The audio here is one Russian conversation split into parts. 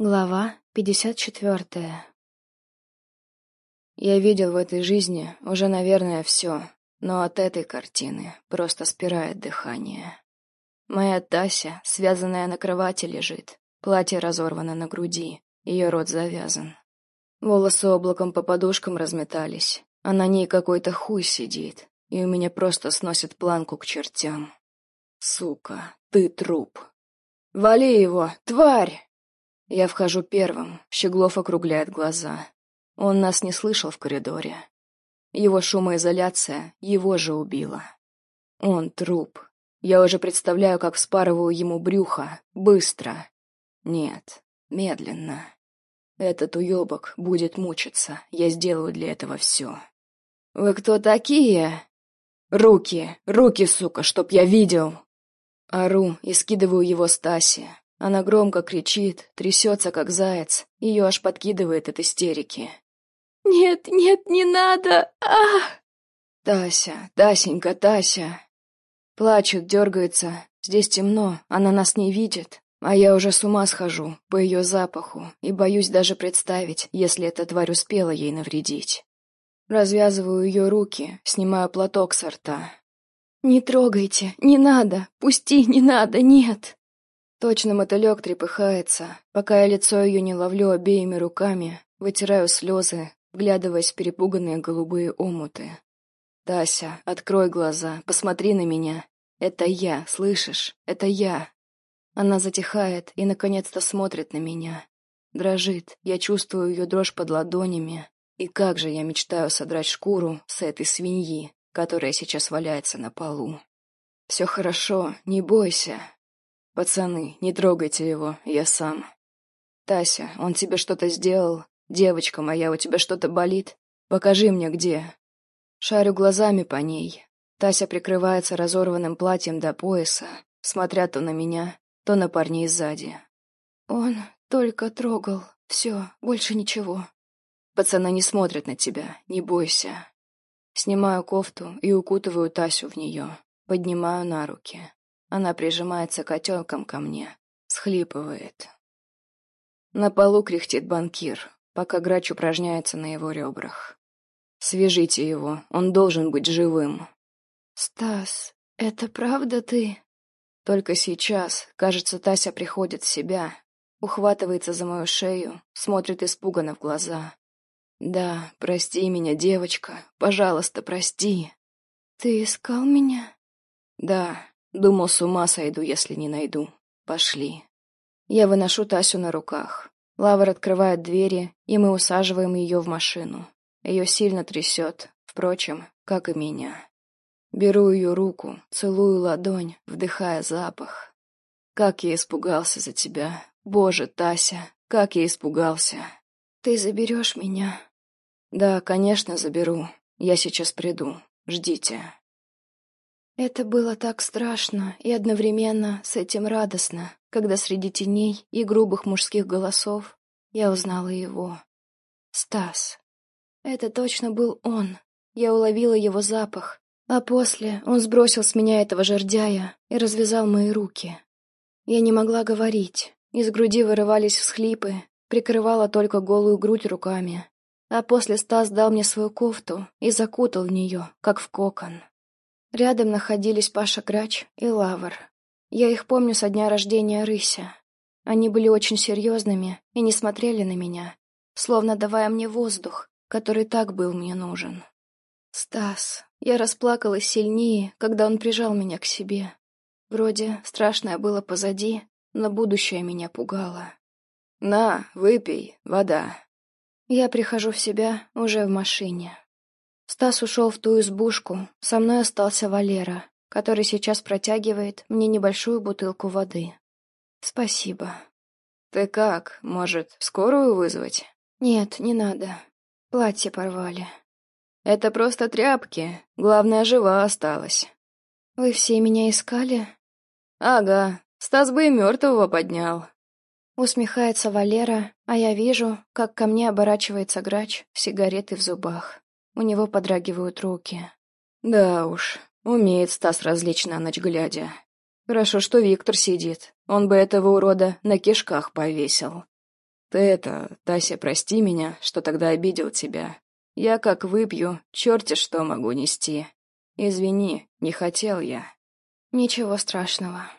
Глава 54 Я видел в этой жизни уже, наверное, все, но от этой картины просто спирает дыхание. Моя Тася, связанная на кровати, лежит, платье разорвано на груди, ее рот завязан. Волосы облаком по подушкам разметались, а на ней какой-то хуй сидит, и у меня просто сносит планку к чертям. Сука, ты труп. Вали его, тварь! Я вхожу первым, Щеглов округляет глаза. Он нас не слышал в коридоре. Его шумоизоляция его же убила. Он труп. Я уже представляю, как вспарываю ему брюхо. Быстро. Нет, медленно. Этот уебок будет мучиться. Я сделаю для этого все. «Вы кто такие?» «Руки! Руки, сука, чтоб я видел!» Ору и скидываю его Стасе. Она громко кричит, трясется, как заяц, ее аж подкидывает от истерики. «Нет, нет, не надо! Ах!» «Тася, Тасенька, Тася!» Плачет, дергается. Здесь темно, она нас не видит. А я уже с ума схожу по ее запаху и боюсь даже представить, если эта тварь успела ей навредить. Развязываю ее руки, снимаю платок со рта. «Не трогайте, не надо, пусти, не надо, нет!» Точно мотылек трепыхается, пока я лицо ее не ловлю обеими руками, вытираю слезы, вглядываясь в перепуганные голубые омуты. «Тася, открой глаза, посмотри на меня. Это я, слышишь? Это я!» Она затихает и, наконец-то, смотрит на меня. Дрожит, я чувствую ее дрожь под ладонями. И как же я мечтаю содрать шкуру с этой свиньи, которая сейчас валяется на полу. «Все хорошо, не бойся», «Пацаны, не трогайте его, я сам». «Тася, он тебе что-то сделал? Девочка моя, у тебя что-то болит? Покажи мне, где». Шарю глазами по ней. Тася прикрывается разорванным платьем до пояса, смотря то на меня, то на парней сзади. «Он только трогал. Все, больше ничего». «Пацаны не смотрят на тебя, не бойся». Снимаю кофту и укутываю Тасю в нее, поднимаю на руки. Она прижимается котенком ко мне, схлипывает. На полу кряхтит банкир, пока грач упражняется на его ребрах. «Свяжите его, он должен быть живым». «Стас, это правда ты?» Только сейчас, кажется, Тася приходит в себя, ухватывается за мою шею, смотрит испуганно в глаза. «Да, прости меня, девочка, пожалуйста, прости». «Ты искал меня?» «Да, Думал, с ума сойду, если не найду. Пошли. Я выношу Тасю на руках. Лавр открывает двери, и мы усаживаем ее в машину. Ее сильно трясет, впрочем, как и меня. Беру ее руку, целую ладонь, вдыхая запах. Как я испугался за тебя. Боже, Тася, как я испугался. Ты заберешь меня? Да, конечно, заберу. Я сейчас приду. Ждите. Это было так страшно и одновременно с этим радостно, когда среди теней и грубых мужских голосов я узнала его. Стас. Это точно был он. Я уловила его запах, а после он сбросил с меня этого жердяя и развязал мои руки. Я не могла говорить, из груди вырывались всхлипы, прикрывала только голую грудь руками, а после Стас дал мне свою кофту и закутал в нее, как в кокон. Рядом находились Паша Грач и Лавр. Я их помню со дня рождения Рыся. Они были очень серьезными и не смотрели на меня, словно давая мне воздух, который так был мне нужен. Стас. Я расплакалась сильнее, когда он прижал меня к себе. Вроде страшное было позади, но будущее меня пугало. «На, выпей, вода». Я прихожу в себя уже в машине. Стас ушел в ту избушку, со мной остался Валера, который сейчас протягивает мне небольшую бутылку воды. Спасибо. Ты как, может, скорую вызвать? Нет, не надо. Платье порвали. Это просто тряпки, главное, жива осталась. Вы все меня искали? Ага, Стас бы и мертвого поднял. Усмехается Валера, а я вижу, как ко мне оборачивается грач, сигареты в зубах. У него подрагивают руки. Да уж, умеет Стас развлечь на ночь глядя. Хорошо, что Виктор сидит. Он бы этого урода на кишках повесил. Ты это, Тася, прости меня, что тогда обидел тебя. Я как выпью, черти что могу нести. Извини, не хотел я. Ничего страшного.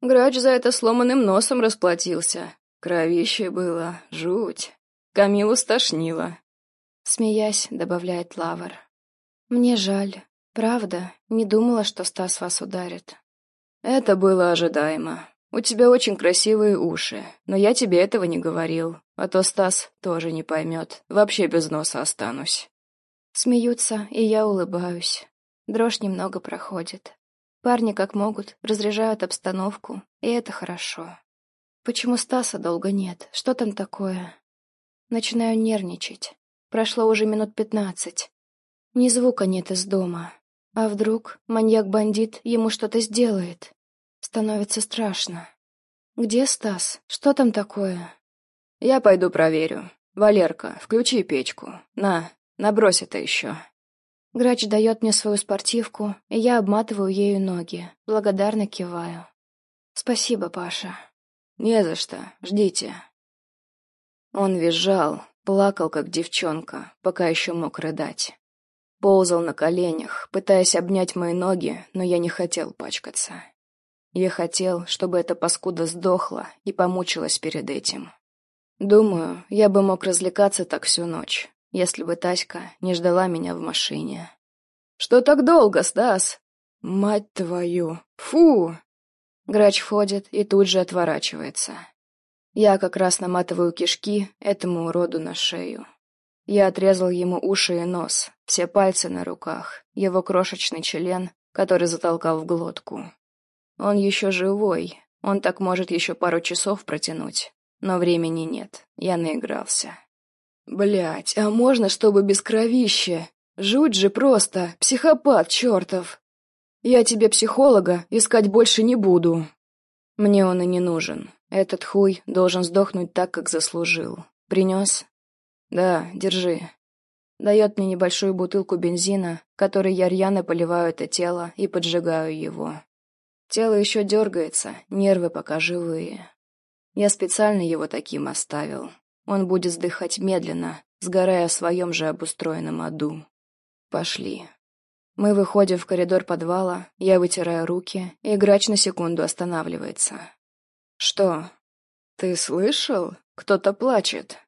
Грач за это сломанным носом расплатился. Кровище было, жуть. Камилу стошнило. Смеясь, добавляет Лавр. Мне жаль. Правда, не думала, что Стас вас ударит. Это было ожидаемо. У тебя очень красивые уши, но я тебе этого не говорил, а то Стас тоже не поймет. Вообще без носа останусь. Смеются, и я улыбаюсь. Дрожь немного проходит. Парни, как могут, разряжают обстановку, и это хорошо. Почему Стаса долго нет? Что там такое? Начинаю нервничать. Прошло уже минут пятнадцать. Ни звука нет из дома. А вдруг маньяк-бандит ему что-то сделает? Становится страшно. Где Стас? Что там такое? Я пойду проверю. Валерка, включи печку. На, набрось это еще. Грач дает мне свою спортивку, и я обматываю ею ноги, благодарно киваю. Спасибо, Паша. Не за что, ждите. Он визжал, плакал, как девчонка, пока еще мог рыдать. Ползал на коленях, пытаясь обнять мои ноги, но я не хотел пачкаться. Я хотел, чтобы эта паскуда сдохла и помучилась перед этим. Думаю, я бы мог развлекаться так всю ночь, если бы Таська не ждала меня в машине. «Что так долго, Стас?» «Мать твою! Фу!» Грач входит и тут же отворачивается. Я как раз наматываю кишки этому уроду на шею. Я отрезал ему уши и нос, все пальцы на руках, его крошечный член, который затолкал в глотку. Он еще живой, он так может еще пару часов протянуть, но времени нет, я наигрался. Блять, а можно, чтобы без кровища? Жуть же просто, психопат чертов. Я тебе психолога искать больше не буду. Мне он и не нужен. Этот хуй должен сдохнуть так, как заслужил. Принес? «Да, держи». Дает мне небольшую бутылку бензина, которой я рьяно поливаю это тело и поджигаю его. Тело еще дергается, нервы пока живые. Я специально его таким оставил. Он будет сдыхать медленно, сгорая в своем же обустроенном аду. Пошли. Мы выходим в коридор подвала, я вытираю руки, и грач на секунду останавливается. «Что? Ты слышал? Кто-то плачет?»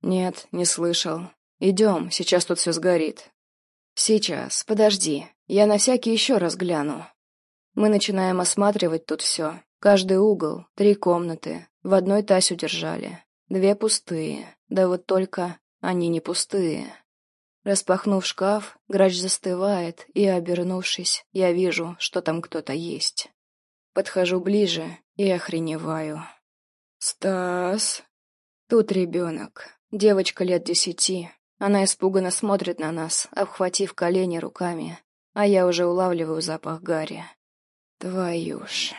«Нет, не слышал. Идем, сейчас тут все сгорит». «Сейчас, подожди, я на всякий еще раз гляну». Мы начинаем осматривать тут все. Каждый угол, три комнаты. В одной Тасю держали. Две пустые. Да вот только они не пустые. Распахнув шкаф, грач застывает, и, обернувшись, я вижу, что там кто-то есть. Подхожу ближе и охреневаю. «Стас?» Тут ребенок. Девочка лет десяти. Она испуганно смотрит на нас, обхватив колени руками, а я уже улавливаю запах гари. Твою ж...